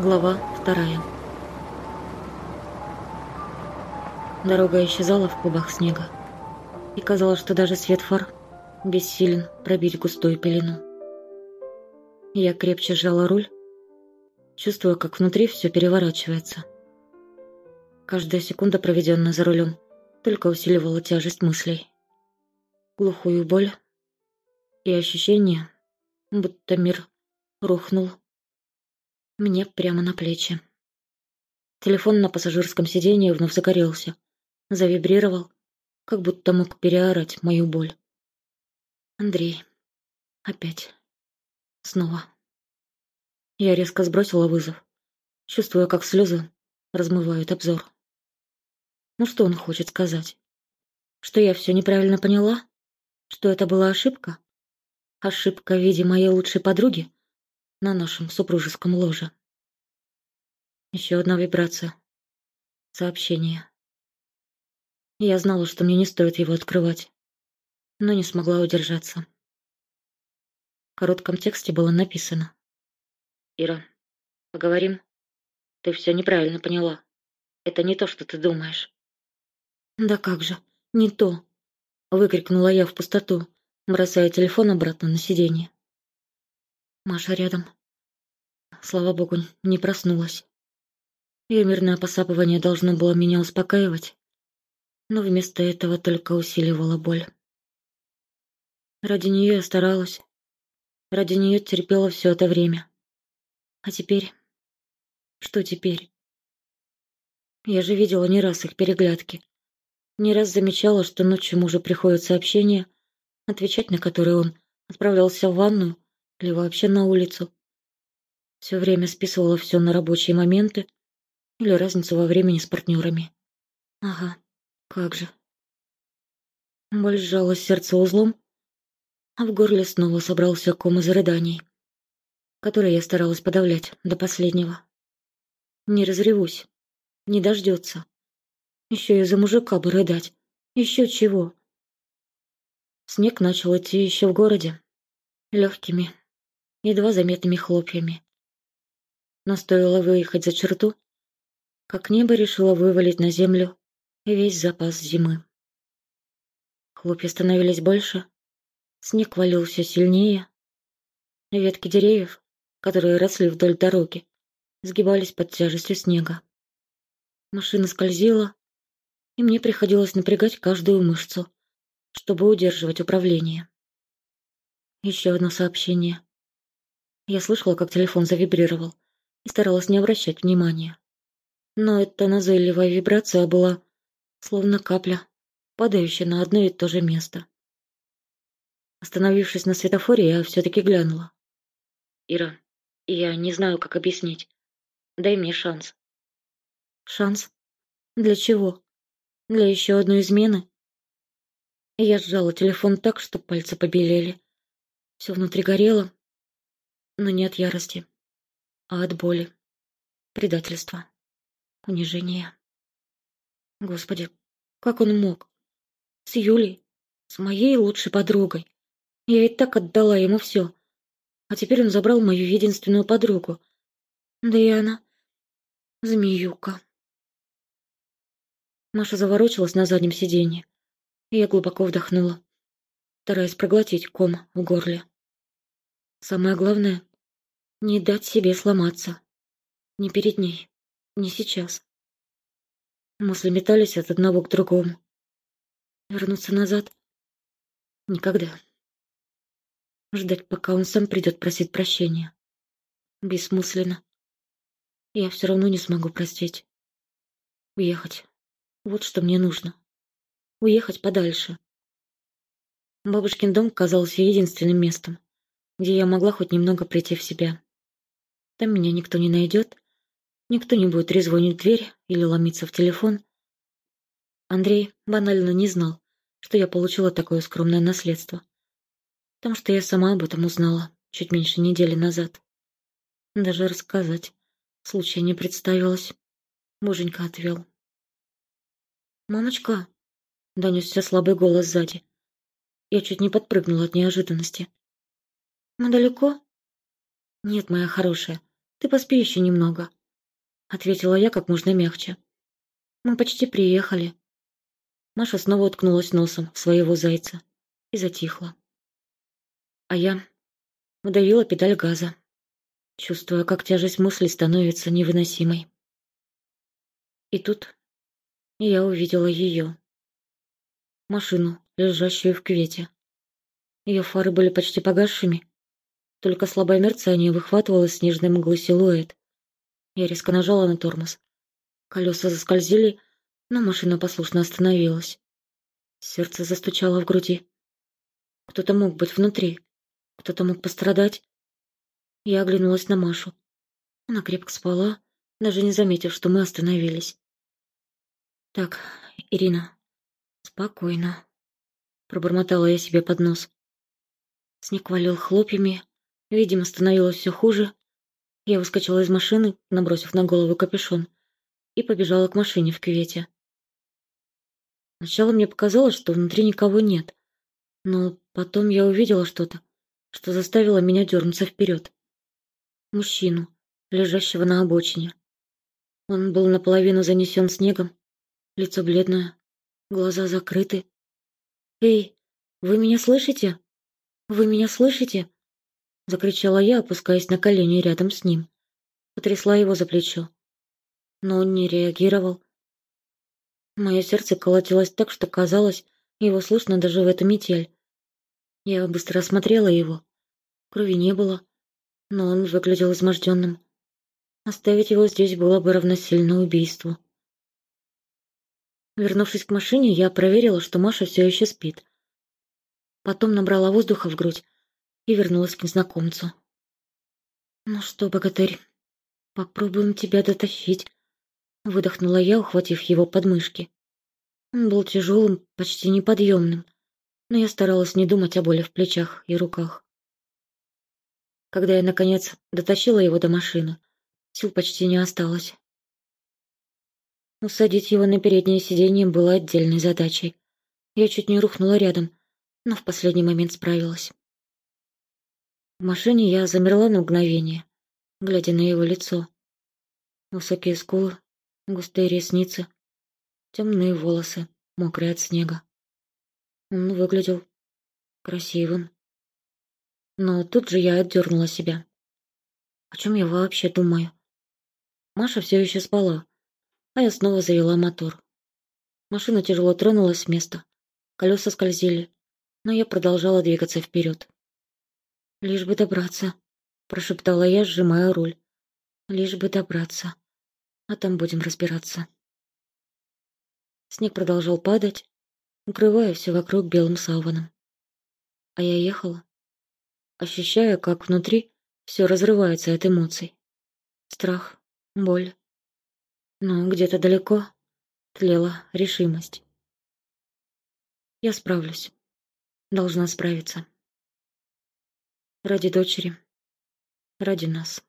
Глава вторая. Дорога исчезала в клубах снега, и казалось, что даже свет фар бессилен пробить густую пелену. Я крепче сжала руль, чувствуя, как внутри все переворачивается. Каждая секунда, проведенная за рулем, только усиливала тяжесть мыслей. Глухую боль и ощущение, будто мир рухнул мне прямо на плечи. Телефон на пассажирском сиденье вновь загорелся, завибрировал, как будто мог переорать мою боль. Андрей. Опять. Снова. Я резко сбросила вызов, чувствуя, как слезы размывают обзор. Ну что он хочет сказать? Что я все неправильно поняла? Что это была ошибка? Ошибка в виде моей лучшей подруги? На нашем супружеском ложе. Еще одна вибрация. Сообщение. Я знала, что мне не стоит его открывать, но не смогла удержаться. В коротком тексте было написано. «Ира, поговорим? Ты все неправильно поняла. Это не то, что ты думаешь». «Да как же, не то!» — выкрикнула я в пустоту, бросая телефон обратно на сиденье. Маша рядом. Слава богу, не проснулась. Ее мирное посапывание должно было меня успокаивать, но вместо этого только усиливало боль. Ради нее я старалась. Ради нее терпела все это время. А теперь... Что теперь? Я же видела не раз их переглядки. Не раз замечала, что ночью мужу приходят сообщения, отвечать на которые он отправлялся в ванную или вообще на улицу. Все время списывала все на рабочие моменты или разницу во времени с партнерами. Ага, как же. Боль сжала сердце узлом, а в горле снова собрался ком из рыданий, который я старалась подавлять до последнего. Не разревусь, не дождется. Еще и за мужика бы рыдать. Еще чего. Снег начал идти еще в городе. Легкими, едва заметными хлопьями. Но стоило выехать за черту, как небо решило вывалить на землю весь запас зимы. Хлопья становились больше, снег валил все сильнее, ветки деревьев, которые росли вдоль дороги, сгибались под тяжестью снега. Машина скользила, и мне приходилось напрягать каждую мышцу, чтобы удерживать управление. Еще одно сообщение. Я слышала, как телефон завибрировал, и старалась не обращать внимания. Но эта назойливая вибрация была словно капля, падающая на одно и то же место. Остановившись на светофоре, я все-таки глянула. «Ира, я не знаю, как объяснить. Дай мне шанс». «Шанс? Для чего? Для еще одной измены?» Я сжала телефон так, что пальцы побелели. Все внутри горело, но не от ярости, а от боли, предательства, унижения. Господи, как он мог? С Юлей, с моей лучшей подругой. Я и так отдала ему все. А теперь он забрал мою единственную подругу. Да и она... Змеюка. Маша заворочилась на заднем сиденье. И я глубоко вдохнула, стараясь проглотить ком в горле. Самое главное — не дать себе сломаться. Не перед ней, не сейчас. Мысли метались от одного к другому. Вернуться назад? Никогда. Ждать, пока он сам придет просить прощения. Бессмысленно. Я все равно не смогу простить. Уехать. Вот что мне нужно. Уехать подальше. Бабушкин дом казался единственным местом, где я могла хоть немного прийти в себя. Там меня никто не найдет, никто не будет резвонить в дверь или ломиться в телефон. Андрей банально не знал, что я получила такое скромное наследство. Потому что я сама об этом узнала чуть меньше недели назад. Даже рассказать случая не представилось. Муженька отвел. «Мамочка!» — донесся слабый голос сзади. Я чуть не подпрыгнула от неожиданности. «Мы далеко?» «Нет, моя хорошая. Ты поспи еще немного», — ответила я как можно мягче. «Мы почти приехали». Маша снова уткнулась носом в своего зайца и затихла. А я удавила педаль газа, чувствуя, как тяжесть мыслей становится невыносимой. И тут я увидела ее. Машину, лежащую в квете. Ее фары были почти погасшими, только слабое мерцание выхватывало снежной мглы силуэт. Я резко нажала на тормоз. Колеса заскользили, но машина послушно остановилась. Сердце застучало в груди. Кто-то мог быть внутри, кто-то мог пострадать. Я оглянулась на Машу. Она крепко спала, даже не заметив, что мы остановились. «Так, Ирина, спокойно», — пробормотала я себе под нос. Снег валил хлопьями, видимо, становилось все хуже. Я выскочила из машины, набросив на голову капюшон, и побежала к машине в кювете. Сначала мне показалось, что внутри никого нет, но потом я увидела что-то, что заставило меня дернуться вперед. Мужчину, лежащего на обочине. Он был наполовину занесен снегом, лицо бледное, глаза закрыты. «Эй, вы меня слышите? Вы меня слышите?» Закричала я, опускаясь на колени рядом с ним. Потрясла его за плечо. Но он не реагировал. Мое сердце колотилось так, что казалось, его слышно даже в эту метель. Я быстро осмотрела его. Крови не было, но он выглядел изможденным. Оставить его здесь было бы равносильно убийству. Вернувшись к машине, я проверила, что Маша все еще спит. Потом набрала воздуха в грудь и вернулась к незнакомцу. «Ну что, богатырь, попробуем тебя дотащить», — выдохнула я, ухватив его подмышки. Он был тяжелым, почти неподъемным, но я старалась не думать о боли в плечах и руках. Когда я, наконец, дотащила его до машины, сил почти не осталось. Усадить его на переднее сиденье было отдельной задачей. Я чуть не рухнула рядом, но в последний момент справилась. В машине я замерла на мгновение, глядя на его лицо. Высокие скулы, густые ресницы, темные волосы, мокрые от снега. Он выглядел красивым. Но тут же я отдернула себя. О чем я вообще думаю? Маша все еще спала, а я снова завела мотор. Машина тяжело тронулась с места, колеса скользили, но я продолжала двигаться вперед. «Лишь бы добраться», — прошептала я, сжимая руль. «Лишь бы добраться, а там будем разбираться». Снег продолжал падать, укрывая все вокруг белым саваном. А я ехала, ощущая, как внутри все разрывается от эмоций. Страх, боль, но где-то далеко тлела решимость. Я справлюсь. Должна справиться. Ради дочери. Ради нас.